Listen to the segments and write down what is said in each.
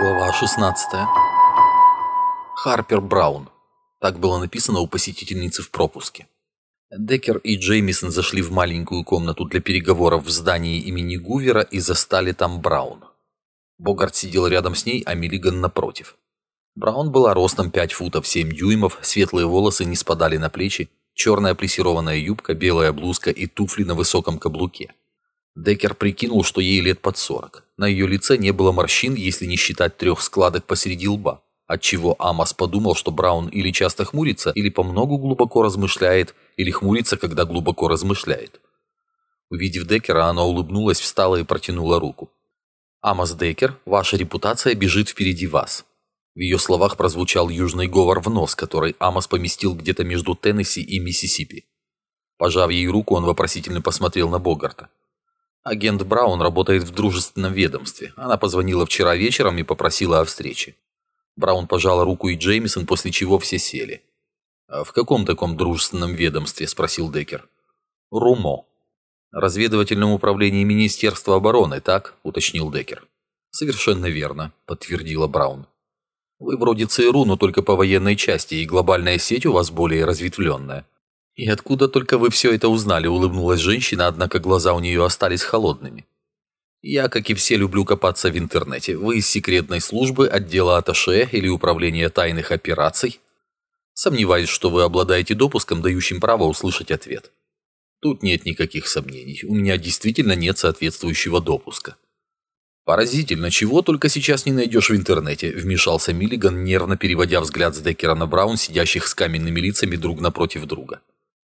Глава 16. Харпер Браун. Так было написано у посетительницы в пропуске. Деккер и Джеймисон зашли в маленькую комнату для переговоров в здании имени Гувера и застали там Браун. Богарт сидел рядом с ней, а Миллиган напротив. Браун была ростом 5 футов 7 дюймов, светлые волосы не спадали на плечи, черная плессированная юбка, белая блузка и туфли на высоком каблуке. Деккер прикинул, что ей лет под 40. На ее лице не было морщин, если не считать трех складок посреди лба, отчего Амос подумал, что Браун или часто хмурится, или помногу глубоко размышляет, или хмурится, когда глубоко размышляет. Увидев Деккера, она улыбнулась, встала и протянула руку. «Амос Деккер, ваша репутация бежит впереди вас». В ее словах прозвучал южный говор в нос, который Амос поместил где-то между Теннесси и Миссисипи. Пожав ей руку, он вопросительно посмотрел на Богарта. Агент Браун работает в дружественном ведомстве. Она позвонила вчера вечером и попросила о встрече. Браун пожала руку и Джеймисон, после чего все сели. «А в каком таком дружественном ведомстве?» – спросил Деккер. «РУМО». «Разведывательном управлении Министерства обороны, так?» – уточнил Деккер. «Совершенно верно», – подтвердила Браун. «Вы вроде ЦРУ, но только по военной части, и глобальная сеть у вас более разветвленная». «И откуда только вы все это узнали?» – улыбнулась женщина, однако глаза у нее остались холодными. «Я, как и все, люблю копаться в интернете. Вы из секретной службы, отдела Аташе или управления тайных операций?» «Сомневаюсь, что вы обладаете допуском, дающим право услышать ответ». «Тут нет никаких сомнений. У меня действительно нет соответствующего допуска». «Поразительно, чего только сейчас не найдешь в интернете», – вмешался Миллиган, нервно переводя взгляд с Деккера на Браун, сидящих с каменными лицами друг напротив друга.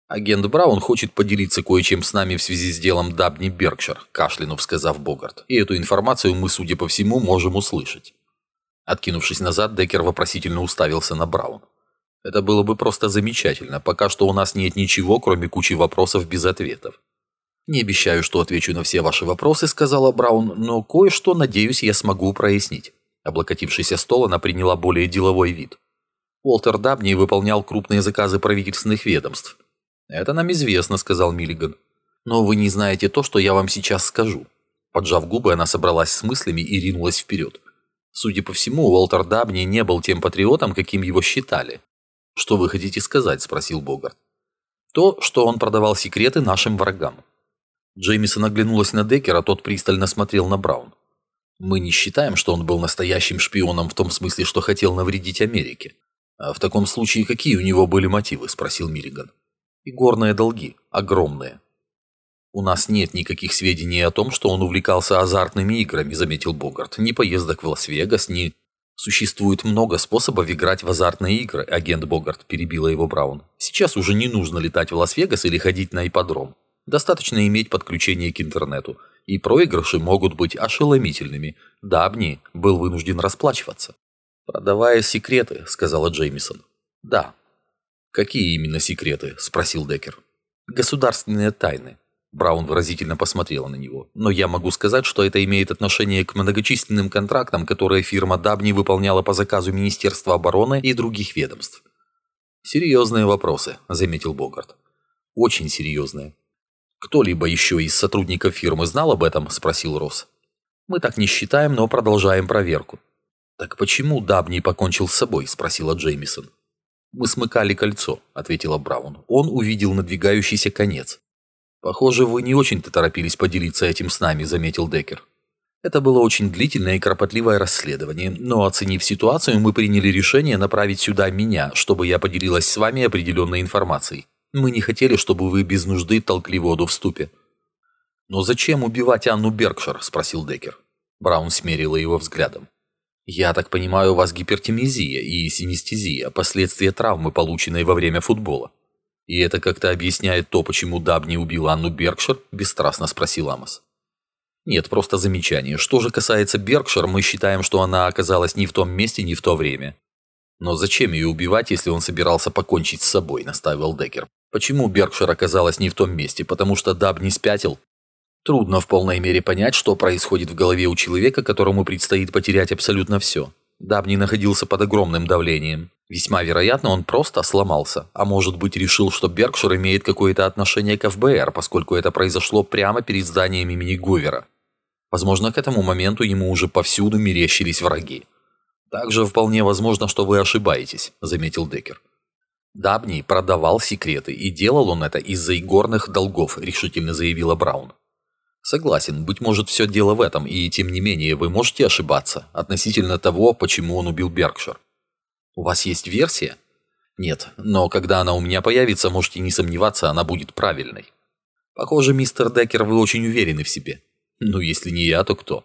«Агент Браун хочет поделиться кое-чем с нами в связи с делом Дабни Беркшир», кашлянув сказав Богарт. «И эту информацию мы, судя по всему, можем услышать». Откинувшись назад, Деккер вопросительно уставился на Браун. «Это было бы просто замечательно. Пока что у нас нет ничего, кроме кучи вопросов без ответов». «Не обещаю, что отвечу на все ваши вопросы», — сказала Браун, «но кое-что, надеюсь, я смогу прояснить». Облокотившись о стол, она приняла более деловой вид. Уолтер Дабни выполнял крупные заказы правительственных ведомств. «Это нам известно», — сказал Миллиган. «Но вы не знаете то, что я вам сейчас скажу». Поджав губы, она собралась с мыслями и ринулась вперед. Судя по всему, Уолтер Дабни не был тем патриотом, каким его считали. «Что вы хотите сказать?» – спросил Богарт. «То, что он продавал секреты нашим врагам». Джеймисон оглянулась на Деккера, тот пристально смотрел на Браун. «Мы не считаем, что он был настоящим шпионом в том смысле, что хотел навредить Америке. А в таком случае какие у него были мотивы?» – спросил Миллиган. Игорные долги. Огромные. «У нас нет никаких сведений о том, что он увлекался азартными играми», заметил Богарт. «Ни поездок в Лас-Вегас, ни...» «Существует много способов играть в азартные игры», агент Богарт перебила его Браун. «Сейчас уже не нужно летать в Лас-Вегас или ходить на ипподром. Достаточно иметь подключение к интернету. И проигрыши могут быть ошеломительными. Дабни был вынужден расплачиваться». «Продавая секреты», — сказала Джеймисон. «Да, «Какие именно секреты?» – спросил Деккер. «Государственные тайны». Браун выразительно посмотрела на него. «Но я могу сказать, что это имеет отношение к многочисленным контрактам, которые фирма Дабни выполняла по заказу Министерства обороны и других ведомств». «Серьезные вопросы», – заметил Богарт. «Очень серьезные». «Кто-либо еще из сотрудников фирмы знал об этом?» – спросил Росс. «Мы так не считаем, но продолжаем проверку». «Так почему Дабни покончил с собой?» – спросила Джеймисон. «Мы смыкали кольцо», — ответила Браун. «Он увидел надвигающийся конец». «Похоже, вы не очень-то торопились поделиться этим с нами», — заметил Деккер. Это было очень длительное и кропотливое расследование, но, оценив ситуацию, мы приняли решение направить сюда меня, чтобы я поделилась с вами определенной информацией. Мы не хотели, чтобы вы без нужды толкли воду в ступе. «Но зачем убивать Анну Беркшир?» – спросил Деккер. Браун смерила его взглядом. «Я так понимаю, у вас гипертимизия и синестезия, последствия травмы, полученной во время футбола. И это как-то объясняет то, почему Даб не убил Анну Беркшир?» – бесстрастно спросил Амос. «Нет, просто замечание. Что же касается Беркшир, мы считаем, что она оказалась не в том месте, не в то время». «Но зачем ее убивать, если он собирался покончить с собой?» – настаивал Деккер. «Почему Беркшир оказалась не в том месте? Потому что Даб не спятил?» Трудно в полной мере понять, что происходит в голове у человека, которому предстоит потерять абсолютно все. Дабни находился под огромным давлением. Весьма вероятно, он просто сломался, а может быть решил, что Беркшир имеет какое-то отношение к ФБР, поскольку это произошло прямо перед зданием имени Гувера. Возможно, к этому моменту ему уже повсюду мерещились враги. «Также вполне возможно, что вы ошибаетесь», – заметил Деккер. «Дабни продавал секреты, и делал он это из-за игорных долгов», – решительно заявила Браун. «Согласен, быть может, все дело в этом, и тем не менее вы можете ошибаться относительно того, почему он убил Беркшир. У вас есть версия?» «Нет, но когда она у меня появится, можете не сомневаться, она будет правильной». «Похоже, мистер Деккер, вы очень уверены в себе». «Ну, если не я, то кто?»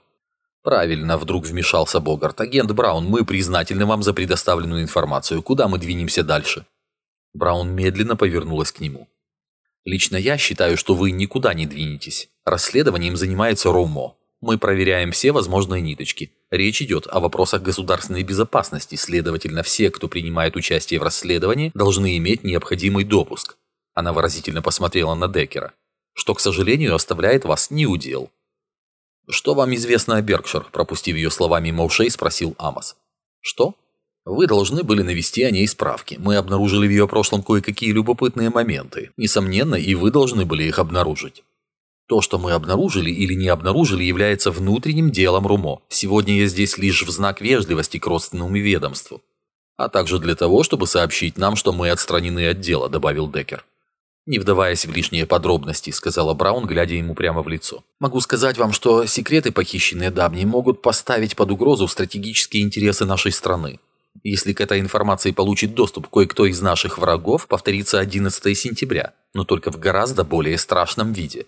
«Правильно», — вдруг вмешался Богарт. «Агент Браун, мы признательны вам за предоставленную информацию. Куда мы двинемся дальше?» Браун медленно повернулась к нему. «Лично я считаю, что вы никуда не двинетесь. Расследованием занимается РОМО. Мы проверяем все возможные ниточки. Речь идет о вопросах государственной безопасности, следовательно, все, кто принимает участие в расследовании, должны иметь необходимый допуск». Она выразительно посмотрела на Деккера. «Что, к сожалению, оставляет вас неудел». «Что вам известно о Беркшир?» Пропустив ее слова мимо спросил Амос. «Что?» «Вы должны были навести о ней справки. Мы обнаружили в ее прошлом кое-какие любопытные моменты. Несомненно, и вы должны были их обнаружить». То, что мы обнаружили или не обнаружили, является внутренним делом РУМО. Сегодня я здесь лишь в знак вежливости к родственному ведомству. А также для того, чтобы сообщить нам, что мы отстранены от дела», – добавил Деккер. «Не вдаваясь в лишние подробности», — сказала Браун, глядя ему прямо в лицо. «Могу сказать вам, что секреты, похищенные Дабни, могут поставить под угрозу стратегические интересы нашей страны. Если к этой информации получит доступ кое-кто из наших врагов, повторится 11 сентября, но только в гораздо более страшном виде».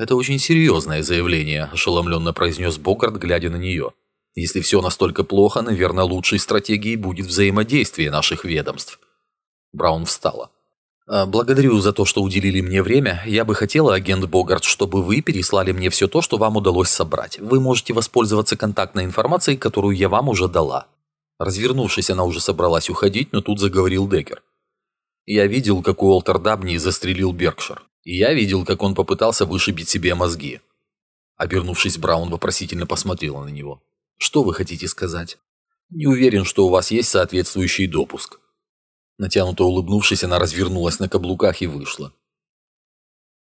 «Это очень серьезное заявление», – ошеломленно произнес Богарт, глядя на нее. «Если все настолько плохо, наверное, лучшей стратегией будет взаимодействие наших ведомств». Браун встала. А, «Благодарю за то, что уделили мне время. Я бы хотела, агент Богарт, чтобы вы переслали мне все то, что вам удалось собрать. Вы можете воспользоваться контактной информацией, которую я вам уже дала». Развернувшись, она уже собралась уходить, но тут заговорил Деккер. «Я видел, как Уолтер Дабни застрелил Беркшир. И я видел, как он попытался вышибить себе мозги». Обернувшись, Браун вопросительно посмотрела на него. «Что вы хотите сказать?» «Не уверен, что у вас есть соответствующий допуск». Натянуто улыбнувшись, она развернулась на каблуках и вышла.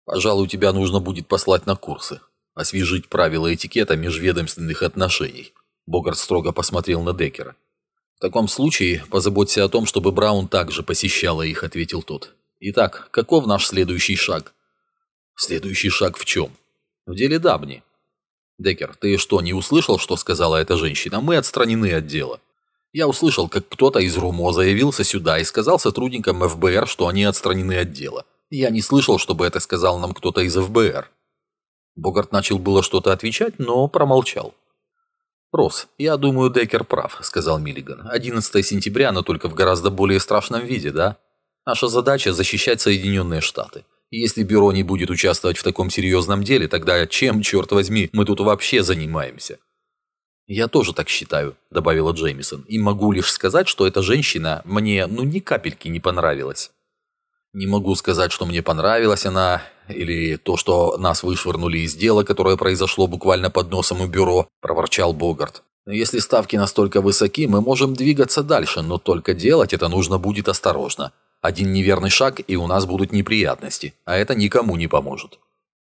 «Пожалуй, тебя нужно будет послать на курсы, освежить правила этикета межведомственных отношений», Богарт строго посмотрел на Деккера. «В таком случае позаботься о том, чтобы Браун также посещала их», — ответил тот. «Итак, каков наш следующий шаг?» «Следующий шаг в чем?» «В деле Дабни». «Деккер, ты что, не услышал, что сказала эта женщина? Мы отстранены от дела». Я услышал, как кто-то из РУМО заявился сюда и сказал сотрудникам ФБР, что они отстранены от дела. Я не слышал, чтобы это сказал нам кто-то из ФБР. Богарт начал было что-то отвечать, но промолчал. «Росс, я думаю, Деккер прав», — сказал Миллиган. «11 сентября, но только в гораздо более страшном виде, да? Наша задача — защищать Соединенные Штаты. Если бюро не будет участвовать в таком серьезном деле, тогда чем, черт возьми, мы тут вообще занимаемся?» «Я тоже так считаю», – добавила Джеймисон. «И могу лишь сказать, что эта женщина мне ну ни капельки не понравилась». «Не могу сказать, что мне понравилась она, или то, что нас вышвырнули из дела, которое произошло буквально под носом у бюро», – проворчал Богарт. «Если ставки настолько высоки, мы можем двигаться дальше, но только делать это нужно будет осторожно. Один неверный шаг, и у нас будут неприятности, а это никому не поможет».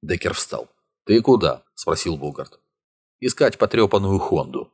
Деккер встал. «Ты куда?» – спросил Богарт искать потрепанную Хонду.